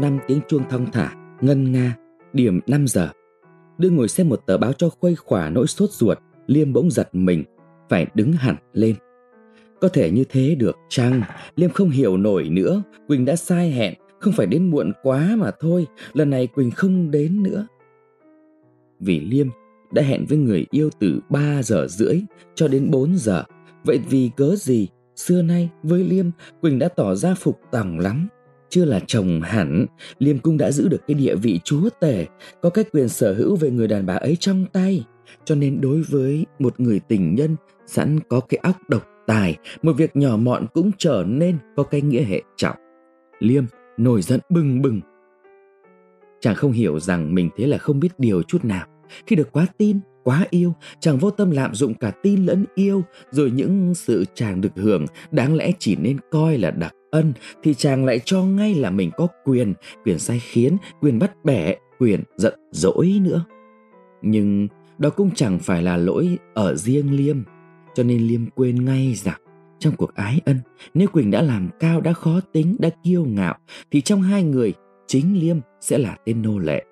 năm tiếng chuông thong thả, ngân nga, điểm 5 giờ. Đưa ngồi xem một tờ báo cho khuây khỏa nỗi sốt ruột, Liêm bỗng giật mình, phải đứng hẳn lên. Có thể như thế được chăng? Liêm không hiểu nổi nữa, Quỳnh đã sai hẹn, không phải đến muộn quá mà thôi, lần này Quỳnh không đến nữa. Vì Liêm đã hẹn với người yêu từ 3 giờ rưỡi cho đến 4 giờ, vậy vì cớ gì xưa nay với Liêm Quỳnh đã tỏ ra phục tòng lắm. Chưa là chồng hẳn, Liêm cung đã giữ được cái địa vị chúa tể, có cái quyền sở hữu về người đàn bà ấy trong tay. Cho nên đối với một người tình nhân sẵn có cái óc độc tài, một việc nhỏ mọn cũng trở nên có cái nghĩa hệ trọng. Liêm nổi giận bừng bừng. Chàng không hiểu rằng mình thế là không biết điều chút nào. Khi được quá tin, quá yêu, chàng vô tâm lạm dụng cả tin lẫn yêu, rồi những sự chàng được hưởng đáng lẽ chỉ nên coi là đặc ân, thì chàng lại cho ngay là mình có quyền, quyền sai khiến, quyền bắt bẻ, quyền giận dỗi nữa. Nhưng đó cũng chẳng phải là lỗi ở riêng Liêm, cho nên Liêm quên ngay rằng trong cuộc ái ân, nếu Quỳnh đã làm cao, đã khó tính, đã kiêu ngạo, thì trong hai người, chính Liêm sẽ là tên nô lệ.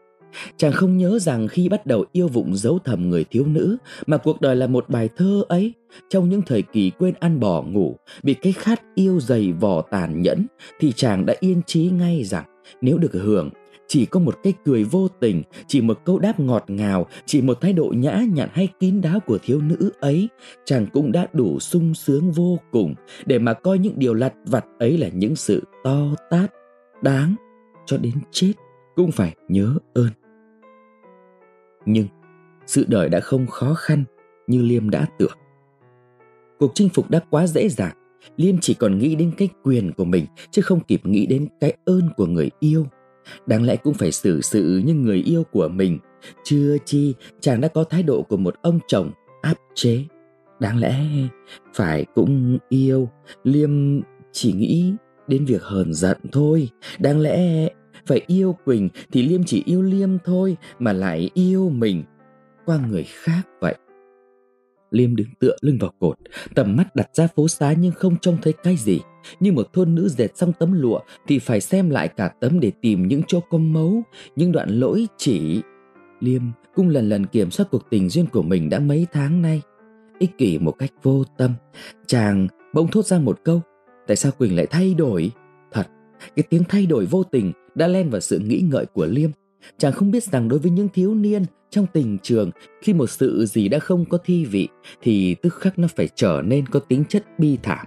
Chàng không nhớ rằng khi bắt đầu yêu vụng giấu thầm người thiếu nữ mà cuộc đời là một bài thơ ấy, trong những thời kỳ quên ăn bỏ ngủ, bị cái khát yêu dày vò tàn nhẫn, thì chàng đã yên trí ngay rằng nếu được hưởng chỉ có một cái cười vô tình, chỉ một câu đáp ngọt ngào, chỉ một thái độ nhã nhặn hay kín đáo của thiếu nữ ấy, chàng cũng đã đủ sung sướng vô cùng để mà coi những điều lặt vặt ấy là những sự to tát, đáng, cho đến chết cũng phải nhớ ơn. Nhưng sự đời đã không khó khăn như Liêm đã tưởng. Cuộc chinh phục đã quá dễ dàng, Liêm chỉ còn nghĩ đến cái quyền của mình chứ không kịp nghĩ đến cái ơn của người yêu. Đáng lẽ cũng phải xử sự như người yêu của mình. Chưa chi chàng đã có thái độ của một ông chồng áp chế. Đáng lẽ phải cũng yêu. Liêm chỉ nghĩ đến việc hờn giận thôi. Đáng lẽ phải yêu Quỳnh thì Liêm chỉ yêu Liêm thôi Mà lại yêu mình qua người khác vậy Liêm đứng tựa lưng vào cột, tầm mắt đặt ra phố xá nhưng không trông thấy cái gì. Như một thôn nữ dệt xong tấm lụa thì phải xem lại cả tấm để tìm những chỗ có mấu, những đoạn lỗi chỉ. Liêm cũng lần lần kiểm soát cuộc tình duyên của mình đã mấy tháng nay. Ích kỷ một cách vô tâm, chàng bỗng thốt ra một câu. Tại sao Quỳnh lại thay đổi? Cái tiếng thay đổi vô tình đã len vào sự nghĩ ngợi của Liêm. Chàng không biết rằng đối với những thiếu niên trong tình trường, khi một sự gì đã không có thi vị, thì tức khắc nó phải trở nên có tính chất bi thảm.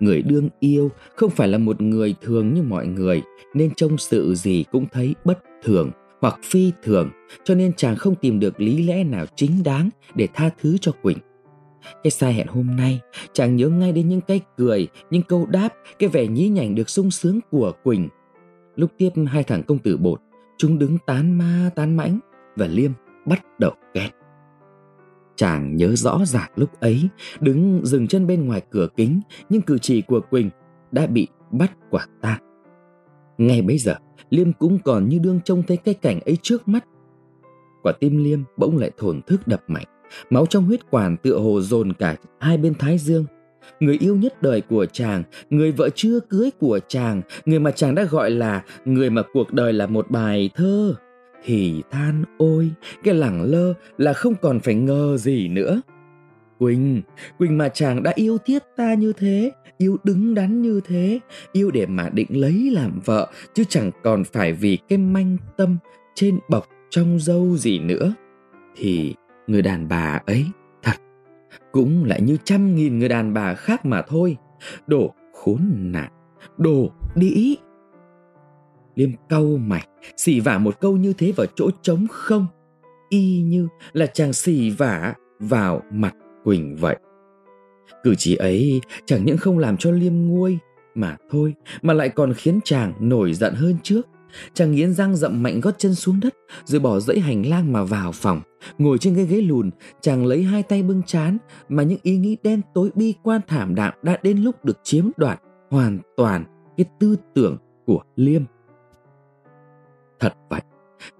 Người đương yêu không phải là một người thường như mọi người, nên trong sự gì cũng thấy bất thường hoặc phi thường, cho nên chàng không tìm được lý lẽ nào chính đáng để tha thứ cho Quỳnh. Cái sai hẹn hôm nay, chàng nhớ ngay đến những cái cười, những câu đáp, cái vẻ nhí nhảnh được sung sướng của Quỳnh. Lúc tiếp hai thằng công tử bột, chúng đứng tán ma tán mãnh và Liêm bắt đầu ghét. Chàng nhớ rõ ràng lúc ấy, đứng dừng chân bên ngoài cửa kính, nhưng cử chỉ của Quỳnh đã bị bắt quả tang. Ngay bấy giờ, Liêm cũng còn như đương trông thấy cái cảnh ấy trước mắt. Quả tim Liêm bỗng lại thổn thức đập mạnh, máu trong huyết quản tựa hồ dồn cả hai bên thái dương. Người yêu nhất đời của chàng, người vợ chưa cưới của chàng, người mà chàng đã gọi là người mà cuộc đời là một bài thơ. Thì than ôi cái lẳng lơ là không còn phải ngờ gì nữa. Quỳnh quỳnh mà chàng đã yêu thiết ta như thế yêu đứng đắn như thế yêu để mà định lấy làm vợ chứ chẳng còn phải vì cái manh tâm trên bọc trong dâu gì nữa. Thì người đàn bà ấy thật cũng lại như trăm nghìn người đàn bà khác mà thôi đồ khốn nạn đồ đĩ Liêm cau mày, xỉ vả một câu như thế vào chỗ trống không, y như là chàng xỉ vả vào mặt Quỳnh vậy. Cử chỉ ấy chẳng những không làm cho Liêm nguôi mà thôi, mà lại còn khiến chàng nổi giận hơn trước. Chàng nghiến răng dậm mạnh gót chân xuống đất Rồi bỏ dãy hành lang mà vào phòng Ngồi trên cái ghế lùn Chàng lấy hai tay bưng chán Mà những ý nghĩ đen tối bi quan thảm đạm Đã đến lúc được chiếm đoạt Hoàn toàn cái tư tưởng của Liêm Thật vậy,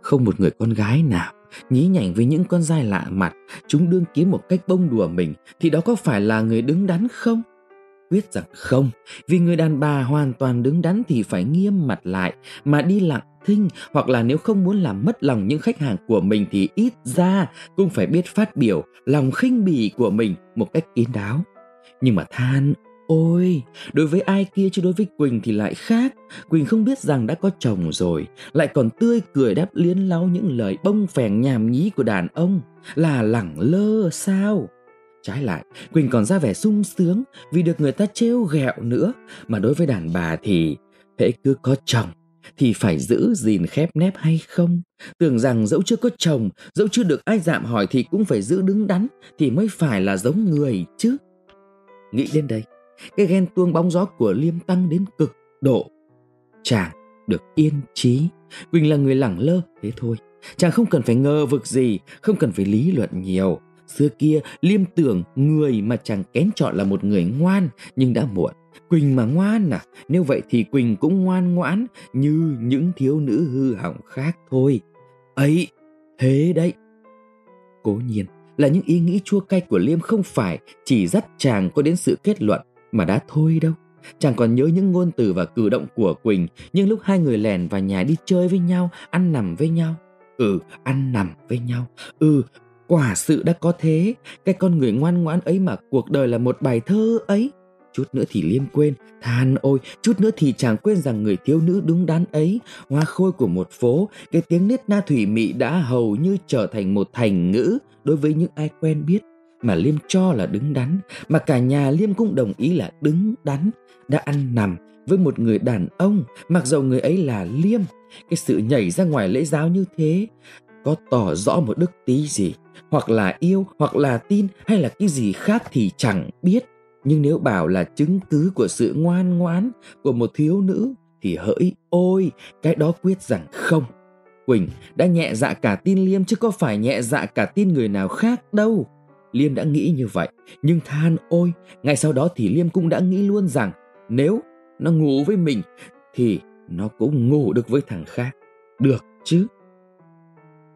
không một người con gái nào nhí nhảnh với những con dai lạ mặt, chúng đương kiếm một cách bông đùa mình thì đó có phải là người đứng đắn không? Quyết rằng không, vì người đàn bà hoàn toàn đứng đắn thì phải nghiêm mặt lại, mà đi lặng thinh hoặc là nếu không muốn làm mất lòng những khách hàng của mình thì ít ra cũng phải biết phát biểu lòng khinh bỉ của mình một cách kín đáo. Nhưng mà than Ôi, đối với ai kia chứ đối với Quỳnh thì lại khác. Quỳnh không biết rằng đã có chồng rồi, lại còn tươi cười đáp liến láo những lời bông phèn nhàm nhí của đàn ông. Là lẳng lơ sao? Trái lại, Quỳnh còn ra vẻ sung sướng vì được người ta trêu ghẹo nữa. Mà đối với đàn bà thì, hễ cứ có chồng thì phải giữ gìn khép nép hay không? Tưởng rằng dẫu chưa có chồng, dẫu chưa được ai dạm hỏi thì cũng phải giữ đứng đắn thì mới phải là giống người chứ. Nghĩ đến đây, cái ghen tuông bóng gió của Liêm tăng đến cực độ. Chàng được yên trí, Quỳnh là người lẳng lơ, thế thôi. Chàng không cần phải ngờ vực gì, không cần phải lý luận nhiều. Xưa kia, Liêm tưởng người mà chàng kén chọn là một người ngoan, nhưng đã muộn. Quỳnh mà ngoan à, nếu vậy thì Quỳnh cũng ngoan ngoãn như những thiếu nữ hư hỏng khác thôi. Ấy, thế đấy. Cố nhiên là những ý nghĩ chua cay của Liêm không phải chỉ dắt chàng có đến sự kết luận mà đã thôi đâu. Chàng còn nhớ những ngôn từ và cử động của Quỳnh Nhưng lúc hai người lèn vào nhà đi chơi với nhau Ăn nằm với nhau Ừ, ăn nằm với nhau Ừ, quả sự đã có thế Cái con người ngoan ngoãn ấy mà cuộc đời là một bài thơ ấy. Chút nữa thì liêm quên Than ôi, chút nữa thì chàng quên rằng người thiếu nữ đúng đắn ấy. Hoa khôi của một phố Cái tiếng nết na thủy mị đã hầu như trở thành một thành ngữ. Đối với những ai quen biết mà Liêm cho là đứng đắn, mà cả nhà Liêm cũng đồng ý là đứng đắn, đã ăn nằm với một người đàn ông, mặc dầu người ấy là Liêm. Cái sự nhảy ra ngoài lễ giáo như thế có tỏ rõ một đức tí gì, hoặc là yêu, hoặc là tin, hay là cái gì khác thì chẳng biết. Nhưng nếu bảo là chứng cứ của sự ngoan ngoãn của một thiếu nữ thì hỡi ôi, cái đó quyết rằng không. Quỳnh đã nhẹ dạ cả tin Liêm chứ có phải nhẹ dạ cả tin người nào khác đâu. Liêm đã nghĩ như vậy, nhưng than ôi, ngay sau đó thì Liêm cũng đã nghĩ luôn rằng nếu nó ngủ với mình thì nó cũng ngủ được với thằng khác. Được chứ?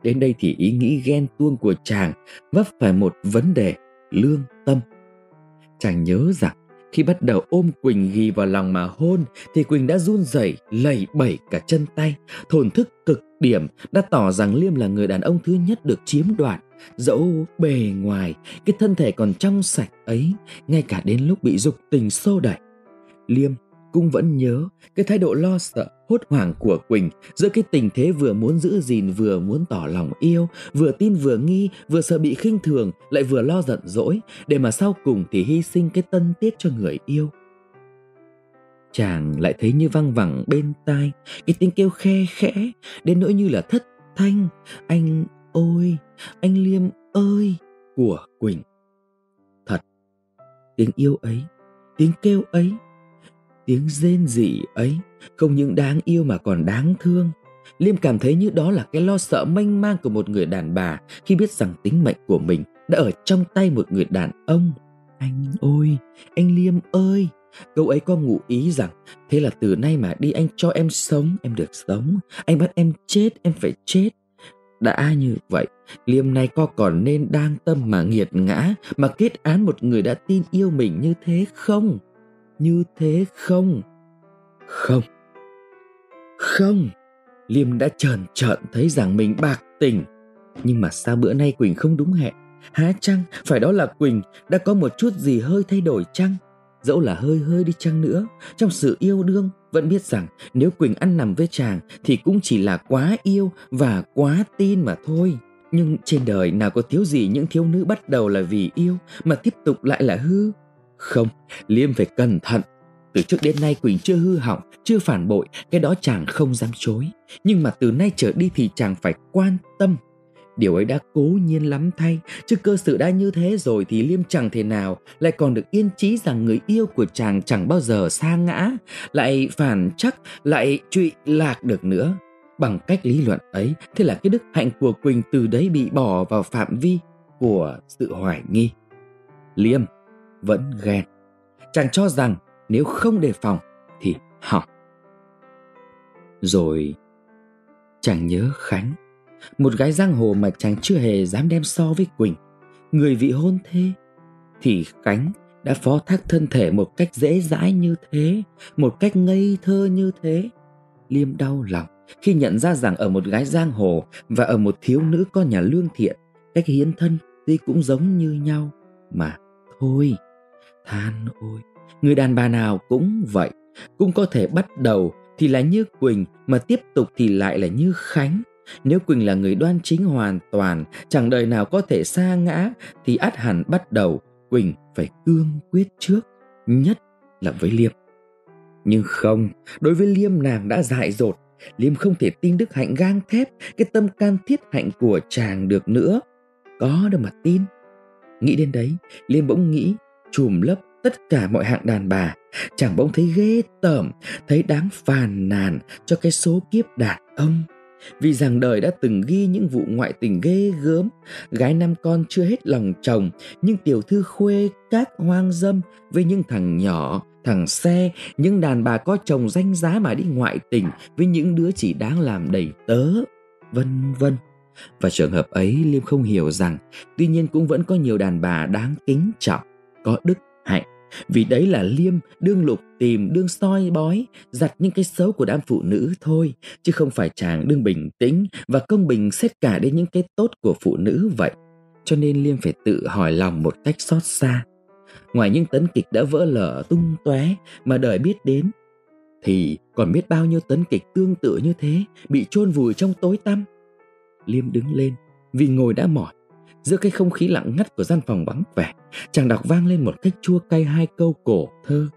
Đến đây thì ý nghĩ ghen tuông của chàng vấp phải một vấn đề lương tâm. Chàng nhớ rằng khi bắt đầu ôm Quỳnh ghi vào lòng mà hôn thì Quỳnh đã run rẩy lẩy bẩy cả chân tay, thổn thức cực điểm đã tỏ rằng Liêm là người đàn ông thứ nhất được chiếm đoạt Dẫu bề ngoài cái thân thể còn trong sạch ấy Ngay cả đến lúc bị dục tình xô đẩy Liêm cũng vẫn nhớ cái thái độ lo sợ hốt hoảng của Quỳnh giữa cái tình thế vừa muốn giữ gìn vừa muốn tỏ lòng yêu, vừa tin vừa nghi, vừa sợ bị khinh thường, lại vừa lo giận dỗi, để mà sau cùng thì hy sinh cái tân tiết cho người yêu. Chàng lại thấy như văng vẳng bên tai, cái tiếng kêu khe khẽ, đến nỗi như là thất thanh, anh ôi, anh Liêm ơi của Quỳnh. Thật, tiếng yêu ấy, tiếng kêu ấy, tiếng rên rỉ ấy không những đáng yêu mà còn đáng thương. Liêm cảm thấy như đó là cái lo sợ mênh mang của một người đàn bà khi biết rằng tính mệnh của mình đã ở trong tay một người đàn ông. Anh ôi, anh Liêm ơi, câu ấy có ngụ ý rằng thế là từ nay mà đi anh cho em sống, em được sống, anh bắt em chết, em phải chết. Đã như vậy, Liêm nay có còn nên đang tâm mà nghiệt ngã mà kết án một người đã tin yêu mình như thế không? Như thế không? Không. Không. Liêm đã trần trợn thấy rằng mình bạc tình. Nhưng mà sao bữa nay Quỳnh không đúng hẹn? Há chăng phải đó là Quỳnh đã có một chút gì hơi thay đổi chăng? Dẫu là hơi hơi đi chăng nữa, trong sự yêu đương vẫn biết rằng nếu Quỳnh ăn nằm với chàng thì cũng chỉ là quá yêu và quá tin mà thôi. Nhưng trên đời nào có thiếu gì những thiếu nữ bắt đầu là vì yêu mà tiếp tục lại là hư. Không, Liêm phải cẩn thận. Từ trước đến nay Quỳnh chưa hư hỏng, chưa phản bội, cái đó chàng không dám chối. Nhưng mà từ nay trở đi thì chàng phải quan tâm Điều ấy đã cố nhiên lắm thay, chứ cơ sự đã như thế rồi thì Liêm chẳng thể nào lại còn được yên chí rằng người yêu của chàng chẳng bao giờ xa ngã, lại phản chắc, lại trụy lạc được nữa. Bằng cách lý luận ấy, thế là cái đức hạnh của Quỳnh từ đấy bị bỏ vào phạm vi của sự hoài nghi. Liêm vẫn ghen. Chàng cho rằng nếu không đề phòng thì hỏng. Rồi chàng nhớ Khánh một gái giang hồ mà chàng chưa hề dám đem so với Quỳnh, người vị hôn thê, thì Khánh đã phó thác thân thể một cách dễ dãi như thế, một cách ngây thơ như thế. Liêm đau lòng khi nhận ra rằng ở một gái giang hồ và ở một thiếu nữ con nhà lương thiện, cách hiến thân tuy cũng giống như nhau, mà thôi. Than ôi, người đàn bà nào cũng vậy, cũng có thể bắt đầu thì là như Quỳnh mà tiếp tục thì lại là như Khánh. Nếu Quỳnh là người đoan chính hoàn toàn, chẳng đời nào có thể xa ngã, thì át hẳn bắt đầu Quỳnh phải cương quyết trước, nhất là với Liêm. Nhưng không, đối với Liêm nàng đã dại dột, Liêm không thể tin Đức Hạnh gang thép cái tâm can thiết hạnh của chàng được nữa. Có đâu mà tin. Nghĩ đến đấy, Liêm bỗng nghĩ chùm lấp tất cả mọi hạng đàn bà. Chàng bỗng thấy ghê tởm, thấy đáng phàn nàn cho cái số kiếp đàn ông. Vì rằng đời đã từng ghi những vụ ngoại tình ghê gớm, gái năm con chưa hết lòng chồng, nhưng tiểu thư khuê các hoang dâm với những thằng nhỏ, thằng xe, những đàn bà có chồng danh giá mà đi ngoại tình với những đứa chỉ đáng làm đầy tớ, vân vân. Và trường hợp ấy Liêm không hiểu rằng tuy nhiên cũng vẫn có nhiều đàn bà đáng kính trọng, có đức hạnh vì đấy là liêm, đương lục, tìm, đương soi, bói, giặt những cái xấu của đám phụ nữ thôi, chứ không phải chàng đương bình tĩnh và công bình xét cả đến những cái tốt của phụ nữ vậy. Cho nên liêm phải tự hỏi lòng một cách xót xa. Ngoài những tấn kịch đã vỡ lở tung tóe mà đời biết đến, thì còn biết bao nhiêu tấn kịch tương tự như thế bị chôn vùi trong tối tăm? Liêm đứng lên vì ngồi đã mỏi giữa cái không khí lặng ngắt của gian phòng vắng vẻ, chàng đọc vang lên một cách chua cay hai câu cổ thơ.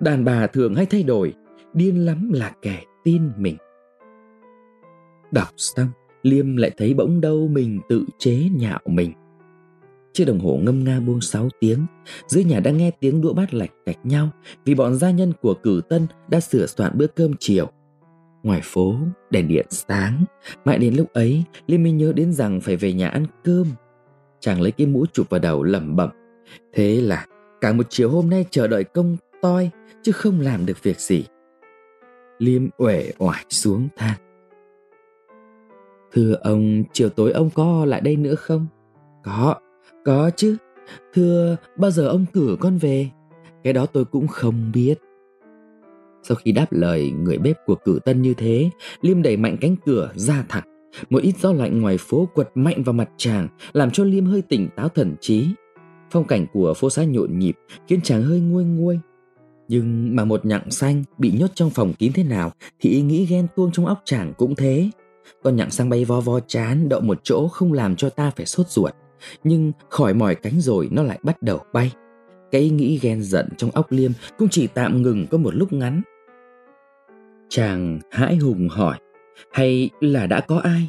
Đàn bà thường hay thay đổi, điên lắm là kẻ tin mình. Đọc xong, liêm lại thấy bỗng đâu mình tự chế nhạo mình. Chiếc đồng hồ ngâm nga buông sáu tiếng, dưới nhà đang nghe tiếng đũa bát lạch cạch nhau vì bọn gia nhân của cử tân đã sửa soạn bữa cơm chiều. Ngoài phố, đèn điện sáng, mãi đến lúc ấy, liêm mới nhớ đến rằng phải về nhà ăn cơm chàng lấy cái mũ chụp vào đầu lẩm bẩm. Thế là, cả một chiều hôm nay chờ đợi công toi, chứ không làm được việc gì. Liêm uể oải xuống than. Thưa ông, chiều tối ông có lại đây nữa không? Có có chứ. Thưa, bao giờ ông cử con về? Cái đó tôi cũng không biết. Sau khi đáp lời người bếp của cử tân như thế, liêm đẩy mạnh cánh cửa ra thẳng một ít gió lạnh ngoài phố quật mạnh vào mặt chàng, làm cho liêm hơi tỉnh táo thần trí. Phong cảnh của phố xá nhộn nhịp, khiến chàng hơi nguôi nguôi. Nhưng mà một nhặng xanh bị nhốt trong phòng kín thế nào thì ý nghĩ ghen tuông trong óc chàng cũng thế. Con nhặng xanh bay vo vo chán, đậu một chỗ không làm cho ta phải sốt ruột. Nhưng khỏi mỏi cánh rồi nó lại bắt đầu bay. Cái ý nghĩ ghen giận trong óc liêm cũng chỉ tạm ngừng có một lúc ngắn. Chàng hãi hùng hỏi hay là đã có ai?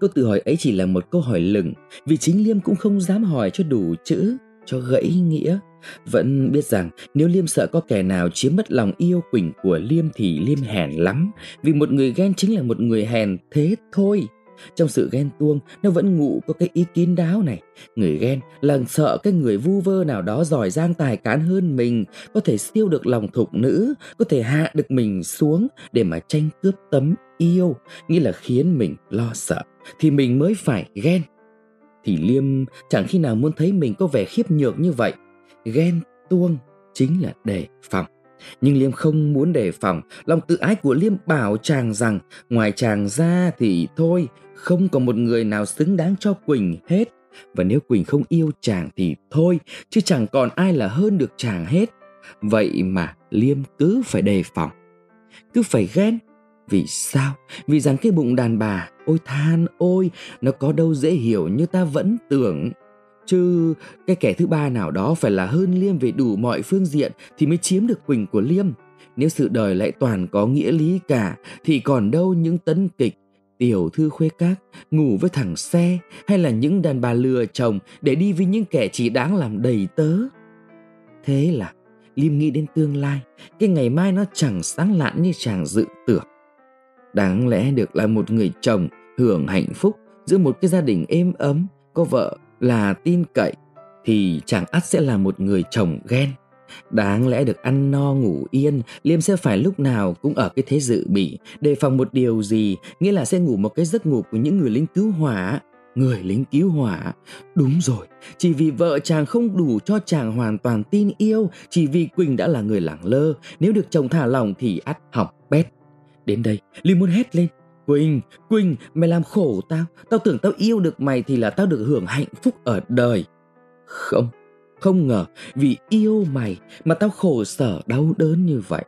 Câu tự hỏi ấy chỉ là một câu hỏi lửng vì chính Liêm cũng không dám hỏi cho đủ chữ, cho gãy nghĩa. Vẫn biết rằng nếu Liêm sợ có kẻ nào chiếm mất lòng yêu Quỳnh của Liêm thì Liêm hèn lắm vì một người ghen chính là một người hèn thế thôi. Trong sự ghen tuông Nó vẫn ngụ có cái ý kín đáo này Người ghen là sợ cái người vu vơ nào đó giỏi giang tài cán hơn mình Có thể siêu được lòng thục nữ Có thể hạ được mình xuống Để mà tranh cướp tấm yêu Nghĩa là khiến mình lo sợ Thì mình mới phải ghen Thì Liêm chẳng khi nào muốn thấy mình có vẻ khiếp nhược như vậy Ghen tuông chính là đề phòng nhưng Liêm không muốn đề phòng, lòng tự ái của Liêm bảo chàng rằng ngoài chàng ra thì thôi, không có một người nào xứng đáng cho Quỳnh hết. Và nếu Quỳnh không yêu chàng thì thôi, chứ chẳng còn ai là hơn được chàng hết. Vậy mà Liêm cứ phải đề phòng, cứ phải ghen. Vì sao? Vì rằng cái bụng đàn bà, ôi than ôi, nó có đâu dễ hiểu như ta vẫn tưởng. Chứ cái kẻ thứ ba nào đó phải là hơn Liêm về đủ mọi phương diện thì mới chiếm được Quỳnh của Liêm. Nếu sự đời lại toàn có nghĩa lý cả thì còn đâu những tấn kịch tiểu thư khuê các ngủ với thằng xe hay là những đàn bà lừa chồng để đi với những kẻ chỉ đáng làm đầy tớ. Thế là Liêm nghĩ đến tương lai, cái ngày mai nó chẳng sáng lạn như chàng dự tưởng. Đáng lẽ được là một người chồng hưởng hạnh phúc giữa một cái gia đình êm ấm, có vợ là tin cậy thì chàng ắt sẽ là một người chồng ghen. Đáng lẽ được ăn no ngủ yên, Liêm sẽ phải lúc nào cũng ở cái thế dự bị, đề phòng một điều gì, nghĩa là sẽ ngủ một cái giấc ngủ của những người lính cứu hỏa. người lính cứu hỏa. Đúng rồi, chỉ vì vợ chàng không đủ cho chàng hoàn toàn tin yêu, chỉ vì Quỳnh đã là người lẳng lơ, nếu được chồng thả lòng thì ắt hỏng bét. Đến đây, Ly muốn hét lên. Quỳnh, Quỳnh, mày làm khổ tao, tao tưởng tao yêu được mày thì là tao được hưởng hạnh phúc ở đời. Không, không ngờ vì yêu mày mà tao khổ sở đau đớn như vậy.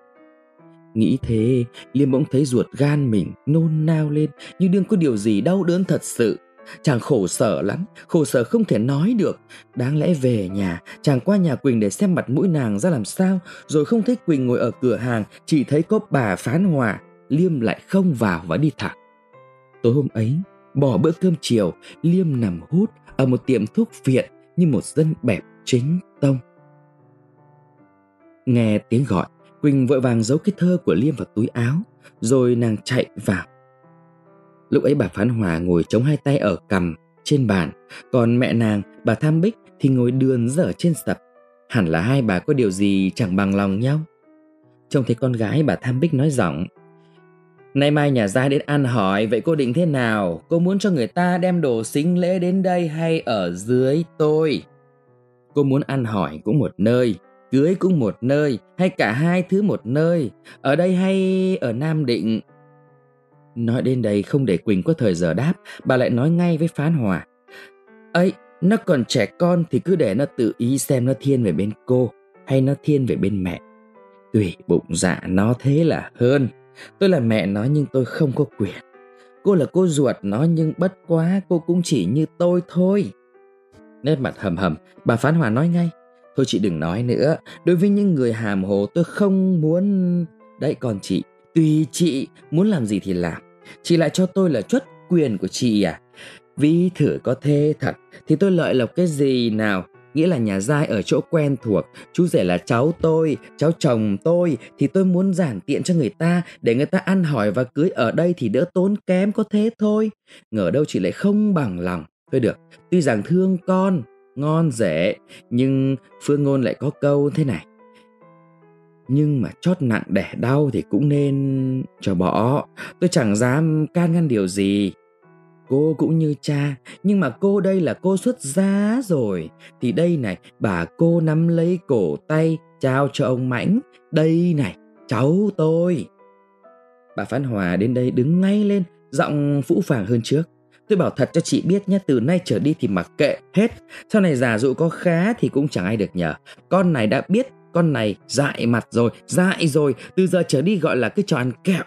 Nghĩ thế, Liêm bỗng thấy ruột gan mình nôn nao lên như đương có điều gì đau đớn thật sự. Chàng khổ sở lắm, khổ sở không thể nói được. Đáng lẽ về nhà, chàng qua nhà Quỳnh để xem mặt mũi nàng ra làm sao, rồi không thấy Quỳnh ngồi ở cửa hàng, chỉ thấy có bà phán hòa. Liêm lại không vào và đi thẳng. Tối hôm ấy, bỏ bữa cơm chiều, Liêm nằm hút ở một tiệm thuốc viện như một dân bẹp chính tông. Nghe tiếng gọi, Quỳnh vội vàng giấu cái thơ của Liêm vào túi áo, rồi nàng chạy vào. Lúc ấy bà Phán Hòa ngồi chống hai tay ở cằm trên bàn, còn mẹ nàng, bà Tham Bích thì ngồi đườn dở trên sập. Hẳn là hai bà có điều gì chẳng bằng lòng nhau. Trông thấy con gái bà Tham Bích nói giọng Nay mai nhà gia đến ăn hỏi, Vậy cô định thế nào Cô muốn cho người ta đem đồ xính lễ đến đây Hay ở dưới tôi Cô muốn ăn hỏi cũng một nơi, Cưới cũng một nơi, Hay cả hai thứ một nơi, Ở đây hay ở Nam Định Nói đến đây không để Quỳnh có thời giờ đáp, Bà lại nói ngay với Phán Hòa, ấy, nó còn trẻ con thì cứ để nó tự ý xem nó thiên về bên cô hay nó thiên về bên mẹ. Tùy bụng dạ nó thế là hơn. Tôi là mẹ nó nhưng tôi không có quyền. Cô là cô ruột nó nhưng bất quá cô cũng chỉ như tôi thôi. Nét mặt hầm hầm, bà Phán Hòa nói ngay. Thôi chị đừng nói nữa, đối với những người hàm hồ tôi không muốn... Đấy còn chị, tùy chị muốn làm gì thì làm. Chị lại cho tôi là chuất quyền của chị à? vì thử có thế thật thì tôi lợi lộc cái gì nào nghĩa là nhà giai ở chỗ quen thuộc. Chú rể là cháu tôi, cháu chồng tôi, thì tôi muốn giản tiện cho người ta, để người ta ăn hỏi và cưới ở đây thì đỡ tốn kém, có thế thôi. Ngờ đâu chị lại không bằng lòng. Thôi được, tuy rằng thương con, ngon rẻ nhưng phương ngôn lại có câu thế này. Nhưng mà chót nặng đẻ đau thì cũng nên cho bỏ. Tôi chẳng dám can ngăn điều gì cô cũng như cha, nhưng mà cô đây là cô xuất giá rồi. Thì đây này, bà cô nắm lấy cổ tay, trao cho ông mãnh. Đây này, cháu tôi. Bà phán hòa đến đây đứng ngay lên, giọng phũ phàng hơn trước. Tôi bảo thật cho chị biết nhé, từ nay trở đi thì mặc kệ hết. Sau này giả dụ có khá thì cũng chẳng ai được nhờ. Con này đã biết, con này dại mặt rồi, dại rồi. Từ giờ trở đi gọi là cái trò ăn kẹo.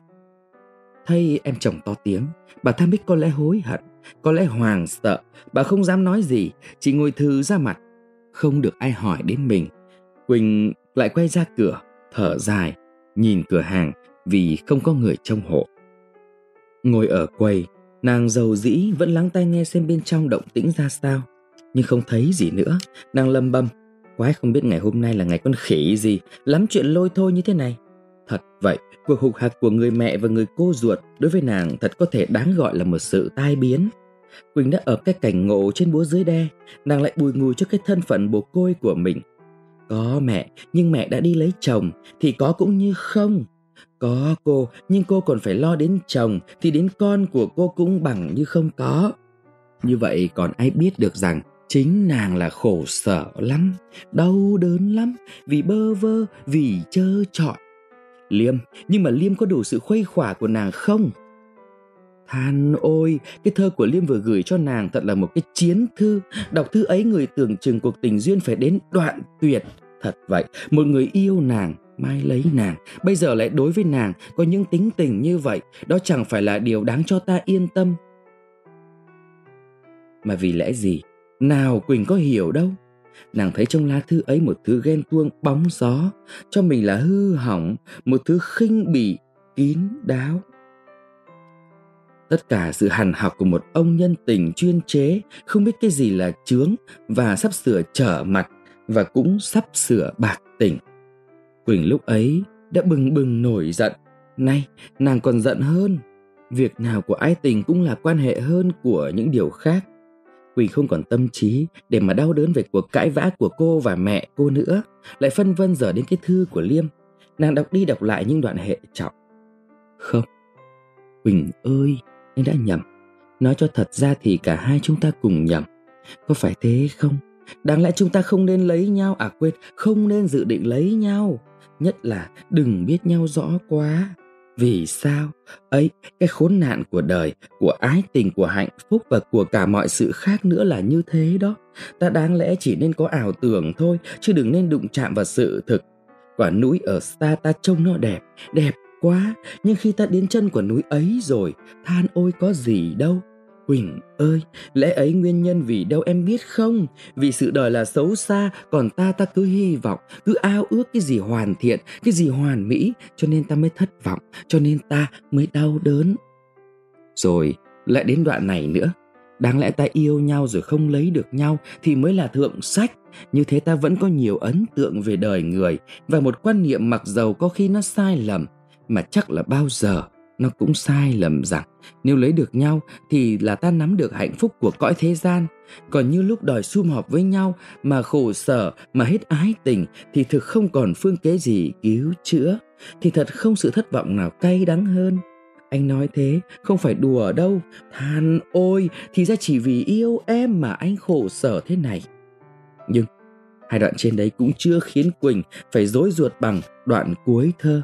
Thấy em chồng to tiếng, bà Tham Bích có lẽ hối hận, có lẽ hoàng sợ, bà không dám nói gì, chỉ ngồi thư ra mặt. Không được ai hỏi đến mình. Quỳnh lại quay ra cửa, thở dài, nhìn cửa hàng vì không có người trông hộ. Ngồi ở quầy, nàng giàu dĩ vẫn lắng tai nghe xem bên trong động tĩnh ra sao. Nhưng không thấy gì nữa, nàng lầm bầm Quái không biết ngày hôm nay là ngày con khỉ gì, lắm chuyện lôi thôi như thế này. Thật vậy, cuộc hục hạc của người mẹ và người cô ruột đối với nàng thật có thể đáng gọi là một sự tai biến. Quỳnh đã ở cái cảnh ngộ trên búa dưới đe, nàng lại bùi ngùi cho cái thân phận bồ côi của mình. Có mẹ, nhưng mẹ đã đi lấy chồng, thì có cũng như không. Có cô, nhưng cô còn phải lo đến chồng, thì đến con của cô cũng bằng như không có. Như vậy còn ai biết được rằng chính nàng là khổ sở lắm, đau đớn lắm, vì bơ vơ, vì trơ trọi Liêm, nhưng mà Liêm có đủ sự khuây khỏa của nàng không? Than ôi, cái thơ của Liêm vừa gửi cho nàng thật là một cái chiến thư. Đọc thư ấy người tưởng chừng cuộc tình duyên phải đến đoạn tuyệt. Thật vậy, một người yêu nàng, mai lấy nàng, bây giờ lại đối với nàng có những tính tình như vậy, đó chẳng phải là điều đáng cho ta yên tâm. Mà vì lẽ gì? Nào Quỳnh có hiểu đâu nàng thấy trong lá thư ấy một thứ ghen tuông bóng gió, cho mình là hư hỏng, một thứ khinh bỉ, kín đáo. Tất cả sự hằn học của một ông nhân tình chuyên chế, không biết cái gì là chướng và sắp sửa trở mặt và cũng sắp sửa bạc tỉnh. Quỳnh lúc ấy đã bừng bừng nổi giận. Nay nàng còn giận hơn. Việc nào của ái tình cũng là quan hệ hơn của những điều khác. Quỳnh không còn tâm trí để mà đau đớn về cuộc cãi vã của cô và mẹ cô nữa, lại phân vân giờ đến cái thư của Liêm. Nàng đọc đi đọc lại những đoạn hệ trọng. Không, Quỳnh ơi, anh đã nhầm. Nói cho thật ra thì cả hai chúng ta cùng nhầm Có phải thế không? Đáng lẽ chúng ta không nên lấy nhau À quên, không nên dự định lấy nhau Nhất là đừng biết nhau rõ quá vì sao? Ấy, cái khốn nạn của đời, của ái tình, của hạnh phúc và của cả mọi sự khác nữa là như thế đó. Ta đáng lẽ chỉ nên có ảo tưởng thôi, chứ đừng nên đụng chạm vào sự thực. Quả núi ở xa ta trông nó đẹp, đẹp quá, nhưng khi ta đến chân của núi ấy rồi, than ôi có gì đâu. Quỳnh ơi, lẽ ấy nguyên nhân vì đâu em biết không? Vì sự đời là xấu xa, còn ta ta cứ hy vọng, cứ ao ước cái gì hoàn thiện, cái gì hoàn mỹ, cho nên ta mới thất vọng, cho nên ta mới đau đớn. Rồi, lại đến đoạn này nữa. Đáng lẽ ta yêu nhau rồi không lấy được nhau thì mới là thượng sách. Như thế ta vẫn có nhiều ấn tượng về đời người và một quan niệm mặc dầu có khi nó sai lầm mà chắc là bao giờ nó cũng sai lầm rằng, nếu lấy được nhau thì là ta nắm được hạnh phúc của cõi thế gian. Còn như lúc đòi sum họp với nhau mà khổ sở, mà hết ái tình thì thực không còn phương kế gì cứu chữa. Thì thật không sự thất vọng nào cay đắng hơn. Anh nói thế, không phải đùa đâu. Than ôi, thì ra chỉ vì yêu em mà anh khổ sở thế này. Nhưng, hai đoạn trên đấy cũng chưa khiến quỳnh phải dối ruột bằng đoạn cuối thơ.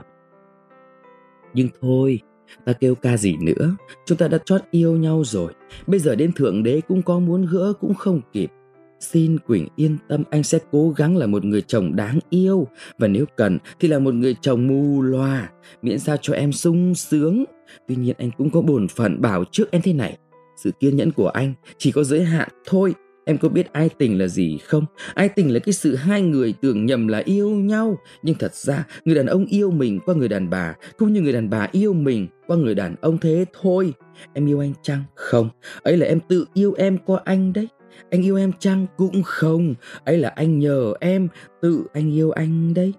Nhưng thôi Ta kêu ca gì nữa, chúng ta đã chót yêu nhau rồi, bây giờ đến Thượng Đế cũng có muốn gỡ cũng không kịp. Xin Quỳnh yên tâm anh sẽ cố gắng là một người chồng đáng yêu. Và nếu cần thì là một người chồng mù loà Miễn sao cho em sung sướng. Tuy nhiên anh cũng có bổn phận bảo trước em thế này. Sự kiên nhẫn của anh chỉ có giới hạn thôi. Em có biết ai tình là gì không? Ai tình là cái sự hai người tưởng nhầm là yêu nhau? Nhưng thật ra, người đàn ông yêu mình qua người đàn bà, Cũng như người đàn bà yêu mình qua người đàn ông thế thôi. Em yêu anh chăng? Không. Ấy là em tự yêu em qua anh đấy. Anh yêu em chăng? Cũng không. Ấy là anh nhờ em Tự anh yêu anh đấy.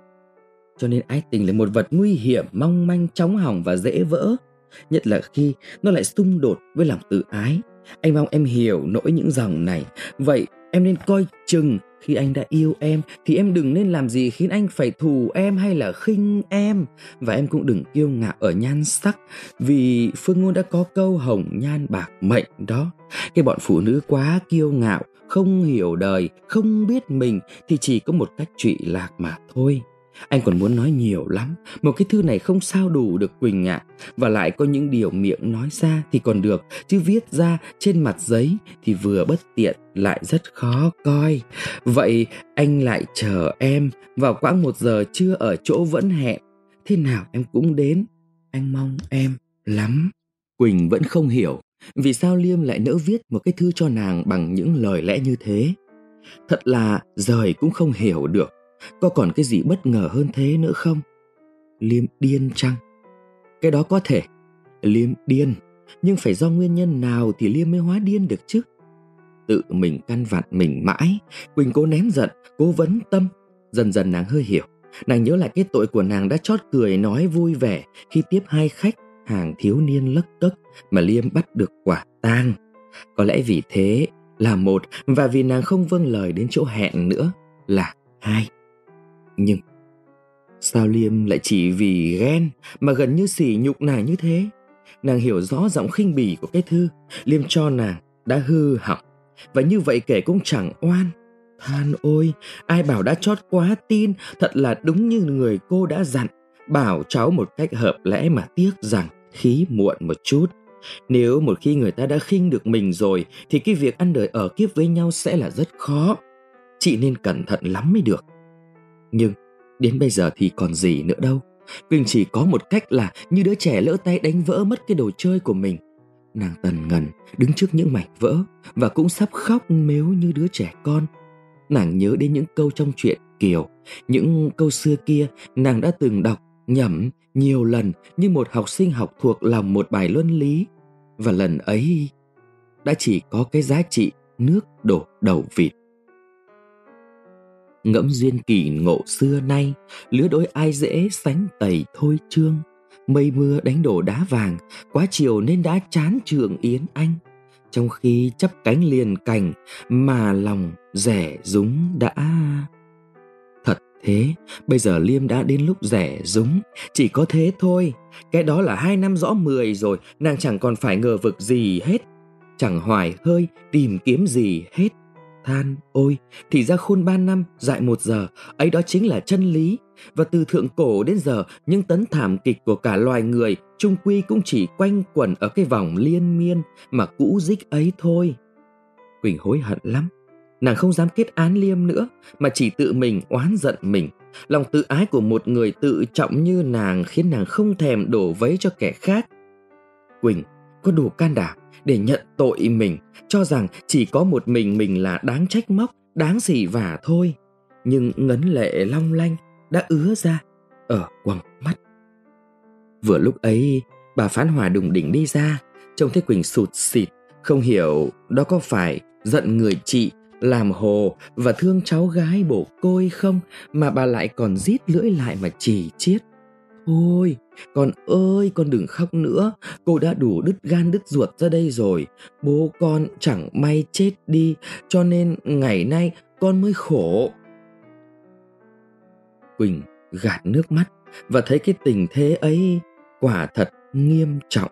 Cho nên ái tình là một vật nguy hiểm, Mong manh, chóng hỏng và dễ vỡ. Nhất là khi nó lại xung đột với lòng tự ái anh mong em hiểu nỗi những dòng này. Vậy em nên coi chừng khi anh đã yêu em, thì em đừng nên làm gì khiến anh phải thù em hay là khinh em. Và em cũng đừng kiêu ngạo ở nhan sắc, vì phương ngôn đã có câu hồng nhan bạc mệnh đó. Cái bọn phụ nữ quá kiêu ngạo, không hiểu đời, không biết mình, thì chỉ có một cách trụy lạc mà thôi anh còn muốn nói nhiều lắm. Một cái thư này không sao đủ được Quỳnh ạ. À. Và lại có những điều miệng nói ra thì còn được, Chứ viết ra trên mặt giấy thì vừa bất tiện, lại rất khó coi. Vậy anh lại chờ em. Vào quãng một giờ chưa ở chỗ vẫn hẹn. Thế nào em cũng đến. Anh mong em lắm. Quỳnh vẫn không hiểu Vì sao Liêm lại nỡ viết một cái thư cho nàng bằng những lời lẽ như thế. Thật là rời cũng không hiểu được có còn cái gì bất ngờ hơn thế nữa không? Liêm điên chăng? Cái đó có thể. Liêm điên, nhưng phải do nguyên nhân nào thì Liêm mới hóa điên được chứ? Tự mình căn vặn mình mãi, Quỳnh cố nén giận, cố vấn tâm. Dần dần nàng hơi hiểu, nàng nhớ lại cái tội của nàng đã chót cười nói vui vẻ khi tiếp hai khách hàng thiếu niên lất cất mà Liêm bắt được quả tang. Có lẽ vì thế là một và vì nàng không vâng lời đến chỗ hẹn nữa là hai. Nhưng sao Liêm lại chỉ vì ghen mà gần như sỉ nhục nàng như thế? Nàng hiểu rõ giọng khinh bỉ của cái thư, Liêm cho nàng đã hư hỏng. Và như vậy kể cũng chẳng oan. Than ôi, ai bảo đã chót quá tin, thật là đúng như người cô đã dặn. Bảo cháu một cách hợp lẽ mà tiếc rằng khí muộn một chút. Nếu một khi người ta đã khinh được mình rồi thì cái việc ăn đời ở kiếp với nhau sẽ là rất khó. Chị nên cẩn thận lắm mới được. Nhưng đến bây giờ thì còn gì nữa đâu. Quỳnh chỉ có một cách là như đứa trẻ lỡ tay đánh vỡ mất cái đồ chơi của mình. Nàng tần ngần đứng trước những mảnh vỡ và cũng sắp khóc mếu như đứa trẻ con. Nàng nhớ đến những câu trong chuyện Kiều, những câu xưa kia nàng đã từng đọc nhẩm nhiều lần như một học sinh học thuộc lòng một bài luân lý. Và lần ấy đã chỉ có cái giá trị nước đổ đầu vịt ngẫm duyên kỳ ngộ xưa nay, lứa đôi ai dễ sánh tẩy thôi trương. Mây mưa đánh đổ đá vàng, quá chiều nên đã chán trường yến anh. Trong khi chấp cánh liền cành, mà lòng rẻ rúng đã. Thật thế, bây giờ liêm đã đến lúc rẻ rúng. Chỉ có thế thôi, cái đó là hai năm rõ mười rồi, nàng chẳng còn phải ngờ vực gì hết. Chẳng hoài hơi tìm kiếm gì hết. Than, ôi, thì ra khôn ba năm, dại một giờ, ấy đó chính là chân lý. Và từ thượng cổ đến giờ, những tấn thảm kịch của cả loài người trung quy cũng chỉ quanh quẩn ở cái vòng liên miên mà cũ dích ấy thôi. Quỳnh hối hận lắm. Nàng không dám kết án Liêm nữa, mà chỉ tự mình oán giận mình. Lòng tự ái của một người tự trọng như nàng khiến nàng không thèm đổ vấy cho kẻ khác. Quỳnh có đủ can đảm để nhận tội mình, cho rằng chỉ có một mình mình là đáng trách móc, đáng xỉ vả thôi. Nhưng ngấn lệ long lanh đã ứa ra ở quầng mắt. Vừa lúc ấy, bà Phán Hòa đùng đỉnh đi ra, trông thấy Quỳnh sụt xịt, không hiểu đó có phải giận người chị làm hồ và thương cháu gái bổ côi không mà bà lại còn rít lưỡi lại mà chỉ chiết. Thôi, con ơi, con đừng khóc nữa, cô đã đủ đứt gan đứt ruột ra đây rồi. Bố con chẳng may chết đi, cho nên ngày nay con mới khổ. Quỳnh gạt nước mắt và thấy cái tình thế ấy quả thật nghiêm trọng.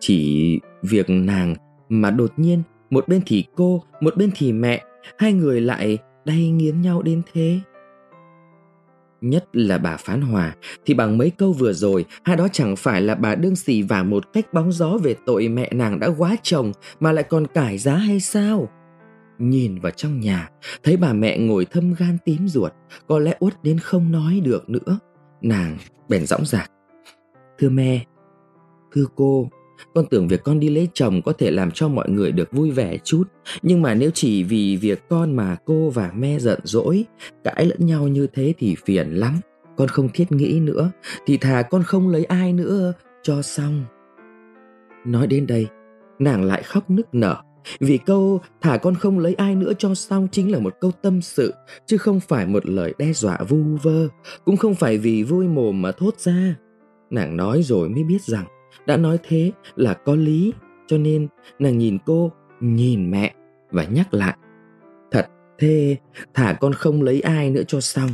Chỉ việc nàng mà đột nhiên một bên thì cô, một bên thì mẹ, hai người lại đay nghiến nhau đến thế. Nhất là bà Phán Hòa, Thì bằng mấy câu vừa rồi, Hai đó chẳng phải là bà đương xì và một cách bóng gió Về tội mẹ nàng đã quá chồng, Mà lại còn cải giá hay sao? Nhìn vào trong nhà, Thấy bà mẹ ngồi thâm gan tím ruột, Có lẽ uất đến không nói được nữa. Nàng bèn dõng dạc. Thưa mẹ, Thưa cô con tưởng việc con đi lấy chồng có thể làm cho mọi người được vui vẻ chút. Nhưng mà nếu chỉ vì việc con mà cô và me giận dỗi, Cãi lẫn nhau như thế thì phiền lắm. Con không thiết nghĩ nữa, Thì thà con không lấy ai nữa. Cho xong. Nói đến đây, Nàng lại khóc nức nở. Vì câu thả con không lấy ai nữa cho xong chính là một câu tâm sự, chứ không phải một lời đe dọa vu vơ, cũng không phải vì vui mồm mà thốt ra. Nàng nói rồi mới biết rằng đã nói thế là có lý, cho nên nàng nhìn cô, nhìn mẹ và nhắc lại, thật thế thả con không lấy ai nữa cho xong.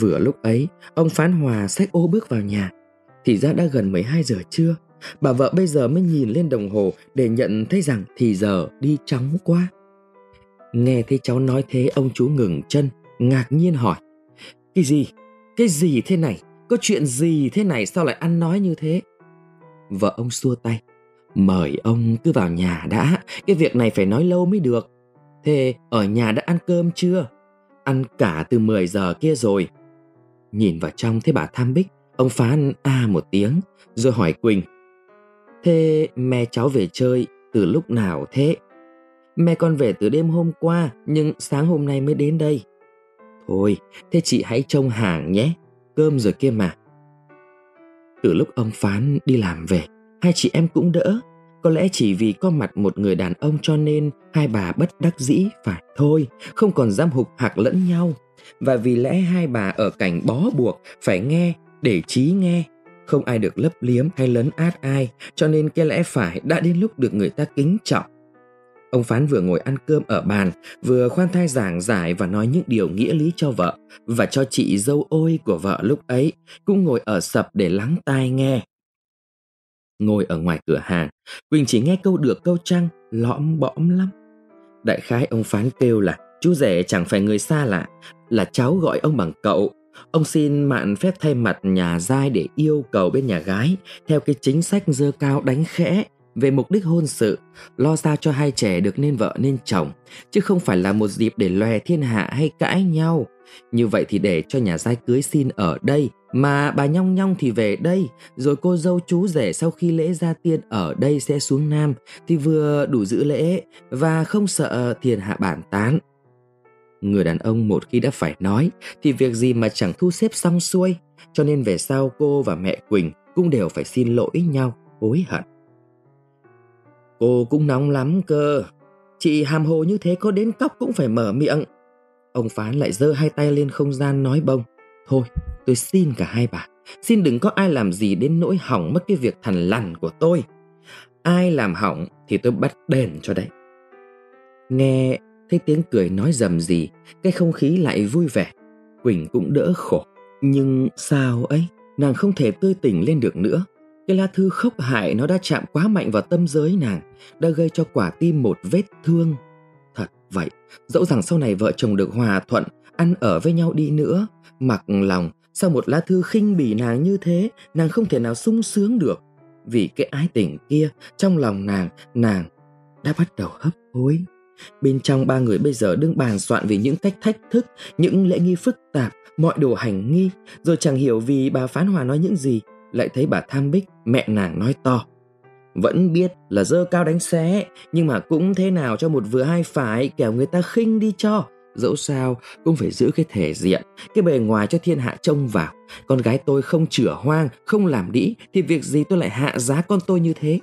Vừa lúc ấy, ông phán hòa xách ô bước vào nhà. Thì ra đã gần 12 giờ trưa, bà vợ bây giờ mới nhìn lên đồng hồ để nhận thấy rằng thì giờ đi chóng quá. Nghe thấy cháu nói thế, ông chú ngừng chân, ngạc nhiên hỏi, cái gì? Cái gì thế này? Có chuyện gì thế này? Sao lại ăn nói như thế? Vợ ông xua tay. Mời ông cứ vào nhà đã, cái việc này phải nói lâu mới được. Thế ở nhà đã ăn cơm chưa? Ăn cả từ 10 giờ kia rồi. Nhìn vào trong thấy bà Tham Bích, ông phán a một tiếng, rồi hỏi Quỳnh. Thế mẹ cháu về chơi từ lúc nào thế? Mẹ con về từ đêm hôm qua, nhưng sáng hôm nay mới đến đây. Thôi, thế chị hãy trông hàng nhé, cơm rồi kia mà. Từ lúc ông Phán đi làm về, hai chị em cũng đỡ. Có lẽ chỉ vì có mặt một người đàn ông cho nên hai bà bất đắc dĩ phải thôi, không còn dám hục hạc lẫn nhau. Và vì lẽ hai bà ở cảnh bó buộc phải nghe để trí nghe, không ai được lấp liếm hay lấn át ai, cho nên cái lẽ phải đã đến lúc được người ta kính trọng Ông Phán vừa ngồi ăn cơm ở bàn, vừa khoan thai giảng giải và nói những điều nghĩa lý cho vợ, và cho chị dâu ôi của vợ lúc ấy cũng ngồi ở sập để lắng tai nghe. Ngồi ở ngoài cửa hàng, Quỳnh chỉ nghe câu được câu trăng, lõm bõm lắm. Đại khái ông Phán kêu là chú rể chẳng phải người xa lạ, là cháu gọi ông bằng cậu. Ông xin mạn phép thay mặt nhà giai để yêu cầu bên nhà gái theo cái chính sách dơ cao đánh khẽ về mục đích hôn sự, lo sao cho hai trẻ được nên vợ nên chồng, chứ không phải là một dịp để lòe thiên hạ hay cãi nhau. Như vậy thì để cho nhà giai cưới xin ở đây, mà bà nhong nhong thì về đây, rồi cô dâu chú rể sau khi lễ gia tiên ở đây sẽ xuống Nam, thì vừa đủ giữ lễ và không sợ thiên hạ bản tán. Người đàn ông một khi đã phải nói thì việc gì mà chẳng thu xếp xong xuôi, cho nên về sau cô và mẹ Quỳnh cũng đều phải xin lỗi nhau, hối hận. Cô cũng nóng lắm cơ. Chị hàm hồ như thế có đến cóc cũng phải mở miệng. Ông Phán lại giơ hai tay lên không gian nói bông. Thôi, tôi xin cả hai bà. Xin đừng có ai làm gì đến nỗi hỏng mất cái việc thằn lằn của tôi. Ai làm hỏng thì tôi bắt đền cho đấy. Nghe thấy tiếng cười nói dầm gì, cái không khí lại vui vẻ. Quỳnh cũng đỡ khổ. Nhưng sao ấy, nàng không thể tươi tỉnh lên được nữa. Cái lá thư khốc hại nó đã chạm quá mạnh vào tâm giới nàng, đã gây cho quả tim một vết thương. Thật vậy, dẫu rằng sau này vợ chồng được hòa thuận, ăn ở với nhau đi nữa, mặc lòng, sau một lá thư khinh bỉ nàng như thế, nàng không thể nào sung sướng được. Vì cái ái tình kia, trong lòng nàng, nàng đã bắt đầu hấp hối. Bên trong ba người bây giờ đương bàn soạn vì những cách thách thức, những lễ nghi phức tạp, mọi đồ hành nghi, rồi chẳng hiểu vì bà Phán Hòa nói những gì, lại thấy bà Tham Bích, mẹ nàng nói to. Vẫn biết là dơ cao đánh xé, nhưng mà cũng thế nào cho một vừa hai phải kẻo người ta khinh đi cho. Dẫu sao cũng phải giữ cái thể diện, cái bề ngoài cho thiên hạ trông vào. Con gái tôi không chửa hoang, không làm đĩ, thì việc gì tôi lại hạ giá con tôi như thế.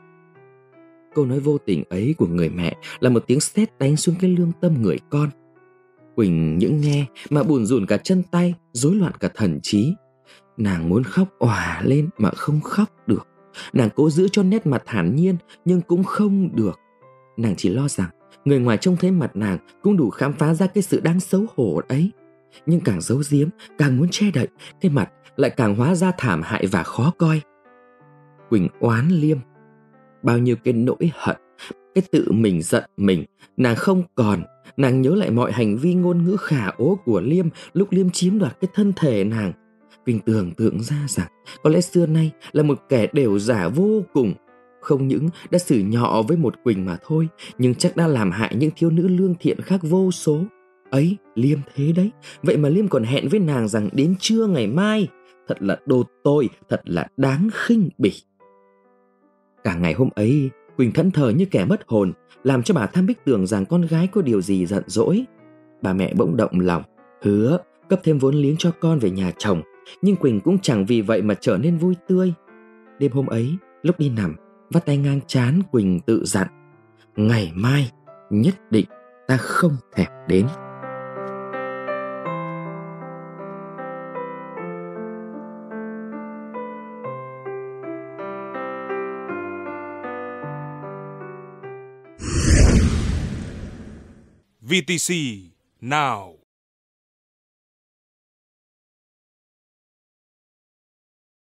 Câu nói vô tình ấy của người mẹ là một tiếng sét đánh xuống cái lương tâm người con. Quỳnh những nghe mà buồn rùn cả chân tay, rối loạn cả thần trí. Nàng muốn khóc òa lên mà không khóc được. Nàng cố giữ cho nét mặt thản nhiên nhưng cũng không được. Nàng chỉ lo rằng người ngoài trông thấy mặt nàng cũng đủ khám phá ra cái sự đáng xấu hổ ấy. Nhưng càng giấu giếm, càng muốn che đậy, cái mặt lại càng hóa ra thảm hại và khó coi. Quỳnh oán liêm bao nhiêu cái nỗi hận, cái tự mình giận mình, nàng không còn, nàng nhớ lại mọi hành vi ngôn ngữ khả ố của Liêm lúc Liêm chiếm đoạt cái thân thể nàng. Quỳnh tưởng tượng ra rằng có lẽ xưa nay là một kẻ đều giả vô cùng, không những đã xử nhọ với một Quỳnh mà thôi, nhưng chắc đã làm hại những thiếu nữ lương thiện khác vô số. Ấy, Liêm thế đấy, vậy mà Liêm còn hẹn với nàng rằng đến trưa ngày mai. Thật là đồ tôi, thật là đáng khinh bỉ. Cả ngày hôm ấy, Quỳnh thẫn thờ như kẻ mất hồn, làm cho bà Tham Bích tưởng rằng con gái có điều gì giận dỗi. Bà mẹ bỗng động lòng, hứa cấp thêm vốn liếng cho con về nhà chồng, nhưng Quỳnh cũng chẳng vì vậy mà trở nên vui tươi. Đêm hôm ấy, lúc đi nằm, vắt tay ngang chán Quỳnh tự dặn, ngày mai nhất định ta không thèm đến. VTC now.